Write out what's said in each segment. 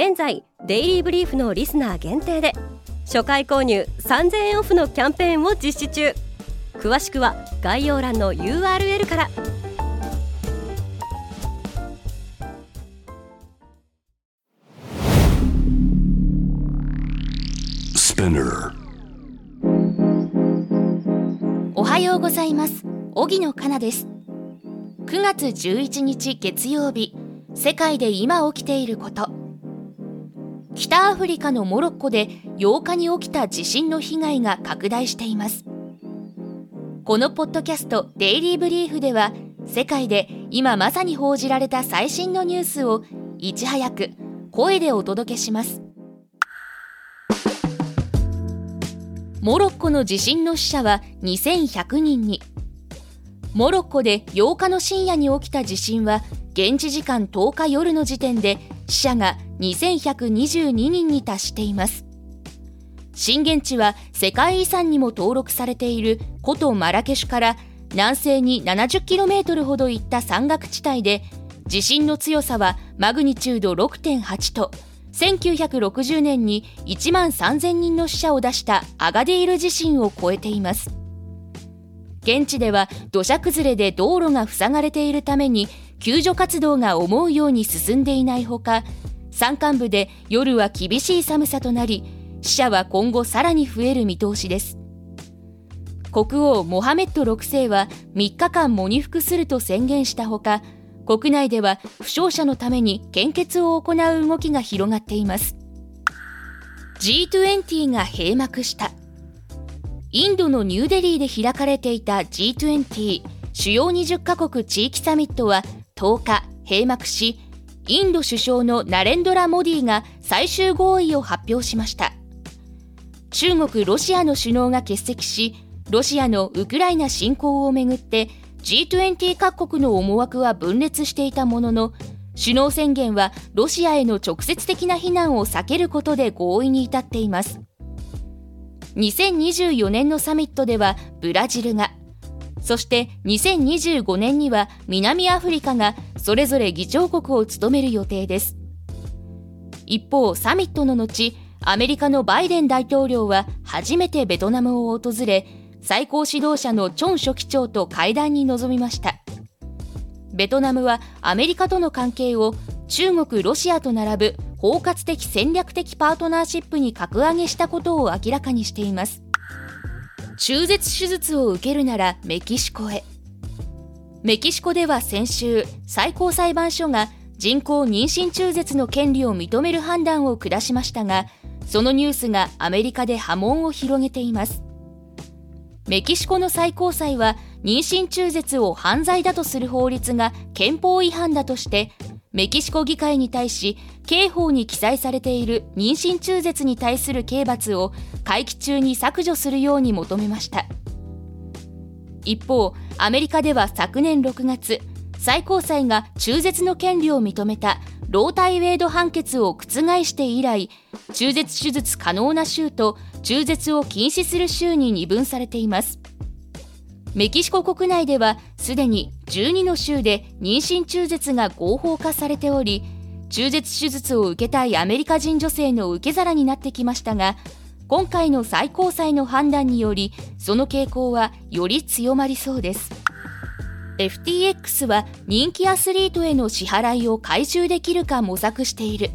現在デイリーブリーフのリスナー限定で初回購入3000円オフのキャンペーンを実施中。詳しくは概要欄の URL から。おはようございます。荻野かなです。9月11日月曜日世界で今起きていること北アフリカのモロッコで8日に起きた地震の被害が拡大しています。このポッドキャストデイリーブリーフでは世界で今まさに報じられた最新のニュースをいち早く声でお届けします。モロッコの地震の死者は2100人に。モロッコで8日の深夜に起きた地震は現地時間10日夜の時点で死者が2122人に達しています。震源地は世界遺産にも登録されている古都マラケシュから南西に 70km ほど行った山岳地帯で地震の強さはマグニチュード6.8と1960年に1万3000人の死者を出したアガデイル地震を超えています。現地では土砂崩れで道路が塞がれているために救助活動が思うように進んでいないほか山間部で夜は厳しい寒さとなり死者は今後さらに増える見通しです。国王モハメッド6世は3日間喪に服すると宣言したほか国内では負傷者のために献血を行う動きが広がっています。G20 が閉幕した。インドのニューデリーで開かれていた G20 主要20カ国地域サミットは10日閉幕しインド首相のナレンドラ・モディが最終合意を発表しました。中国ロシアの首脳が欠席しロシアのウクライナ侵攻をめぐって G20 各国の思惑は分裂していたものの首脳宣言はロシアへの直接的な非難を避けることで合意に至っています。2024年のサミットではブラジルがそして2025年には南アフリカがそれぞれ議長国を務める予定です。一方サミットの後アメリカのバイデン大統領は初めてベトナムを訪れ最高指導者のチョン書記長と会談に臨みました。ベトナムはアメリカとの関係を中国ロシアと並ぶ包括的戦略的パートナーシップに格上げしたことを明らかにしています。中絶手術を受けるならメキシコへ。メキシコでは先週最高裁判所が人工妊娠中絶の権利を認める判断を下しましたがそのニュースがアメリカで波紋を広げています。メキシコの最高裁は妊娠中絶を犯罪だとする法律が憲法違反だとしてメキシコ議会に対し刑法に記載されている妊娠中絶に対する刑罰を会期中に削除するように求めました。一方アメリカでは昨年6月最高裁が中絶の権利を認めたロータイウェイド判決を覆して以来中絶手術可能な州と中絶を禁止する州に二分されています。メキシコ国内ではすでに12の州で妊娠中絶が合法化されており中絶手術を受けたいアメリカ人女性の受け皿になってきましたが今回の最高裁の判断によりその傾向はより強まりそうです。FTX は人気アスリートへの支払いを回収できるか模索している。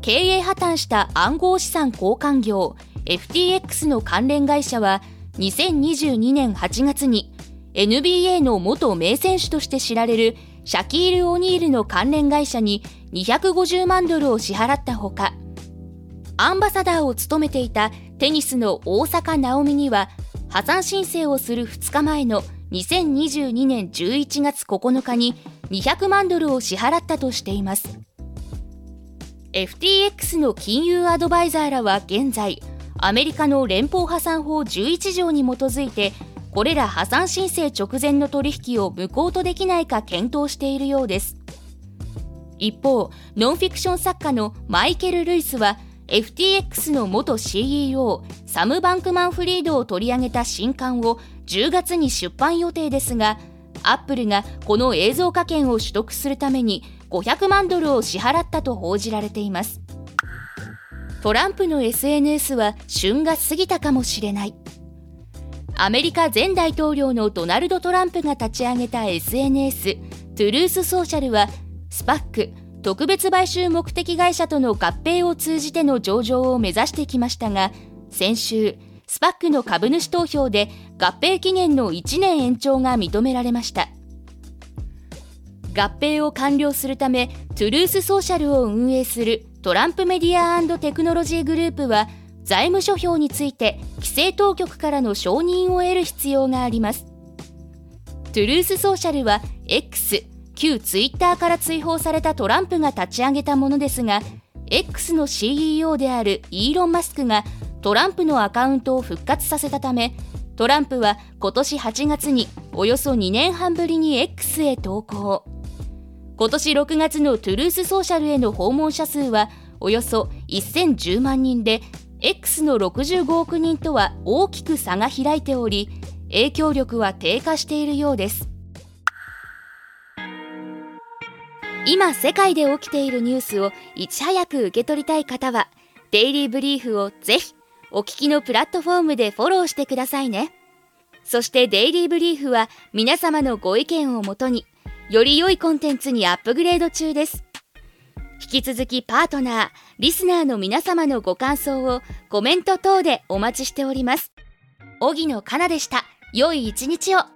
経営破綻した暗号資産交換業 FTX の関連会社は2022年8月に NBA の元名選手として知られるシャキール・オニールの関連会社に250万ドルを支払ったほかアンバサダーを務めていたテニスの大坂なおみには破産申請をする2日前の2022年11月9日に200万ドルを支払ったとしています。FTX の金融アドバイザーらは現在アメリカの連邦破産法11条に基づいてこれら破産申請直前の取引を無効とできないか検討しているようです。一方ノンフィクション作家のマイケル・ルイスは FTX の元 CEO サム・バンクマンフリードを取り上げた新刊を10月に出版予定ですがアップルがこの映像化権を取得するために500万ドルを支払ったと報じられています。トランプの SNS は旬が過ぎたかもしれない。アメリカ前大統領のドナルド・トランプが立ち上げた SNS トゥルースソーシャルはスパック特別買収目的会社との合併を通じての上場を目指してきましたが先週スパックの株主投票で合併期限の1年延長が認められました。合併を完了するためトゥルースソーシャルを運営するトランプメディアテクノロジーグループは財務諸表について規制当局からの承認を得る必要があります。トゥルースソーシャルは X 旧ツイッターから追放されたトランプが立ち上げたものですが X の CEO であるイーロン・マスクがトランプのアカウントを復活させたためトランプは今年8月におよそ2年半ぶりに X へ投稿。今年6月のトゥルースソーシャルへの訪問者数はおよそ1010万人で X の65億人とは大きく差が開いており影響力は低下しているようです。今世界で起きているニュースをいち早く受け取りたい方はデイリーブリーフをぜひお聞きのプラットフォームでフォローしてくださいね。そしてデイリーブリーフは皆様のご意見をもとにより良いコンテンツにアップグレード中です。引き続きパートナーリスナーの皆様のご感想をコメント等でお待ちしております。荻野かなでした。良い一日を。